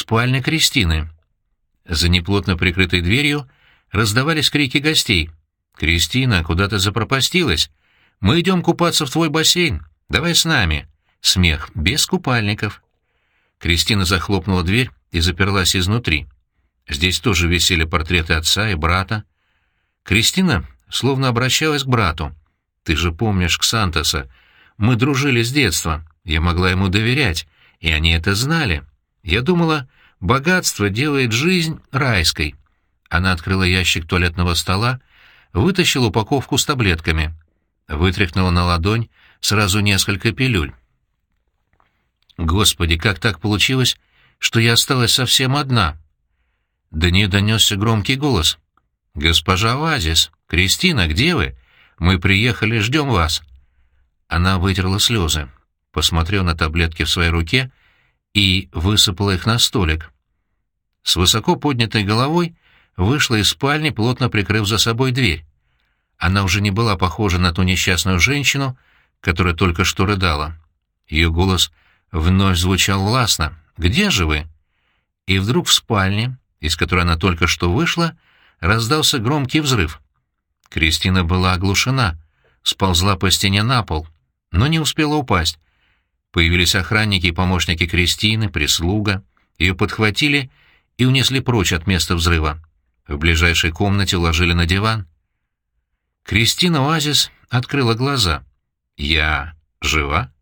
спальня Кристины. За неплотно прикрытой дверью раздавались крики гостей. «Кристина, куда ты запропастилась? Мы идем купаться в твой бассейн. Давай с нами». Смех. Без купальников. Кристина захлопнула дверь и заперлась изнутри. Здесь тоже висели портреты отца и брата. Кристина словно обращалась к брату. «Ты же помнишь Ксантоса. Мы дружили с детства. Я могла ему доверять, и они это знали. Я думала, богатство делает жизнь райской». Она открыла ящик туалетного стола, вытащила упаковку с таблетками, вытряхнула на ладонь сразу несколько пилюль. Господи, как так получилось, что я осталась совсем одна? До нее донесся громкий голос. «Госпожа Вазис, Кристина, где вы? Мы приехали, ждем вас». Она вытерла слезы, посмотрела на таблетки в своей руке и высыпала их на столик. С высоко поднятой головой вышла из спальни, плотно прикрыв за собой дверь. Она уже не была похожа на ту несчастную женщину, которая только что рыдала. Ее голос вновь звучал властно. «Где же вы?» И вдруг в спальне, из которой она только что вышла, раздался громкий взрыв. Кристина была оглушена, сползла по стене на пол, но не успела упасть. Появились охранники и помощники Кристины, прислуга. Ее подхватили и унесли прочь от места взрыва. В ближайшей комнате уложили на диван. Кристина Оазис открыла глаза. «Я жива?»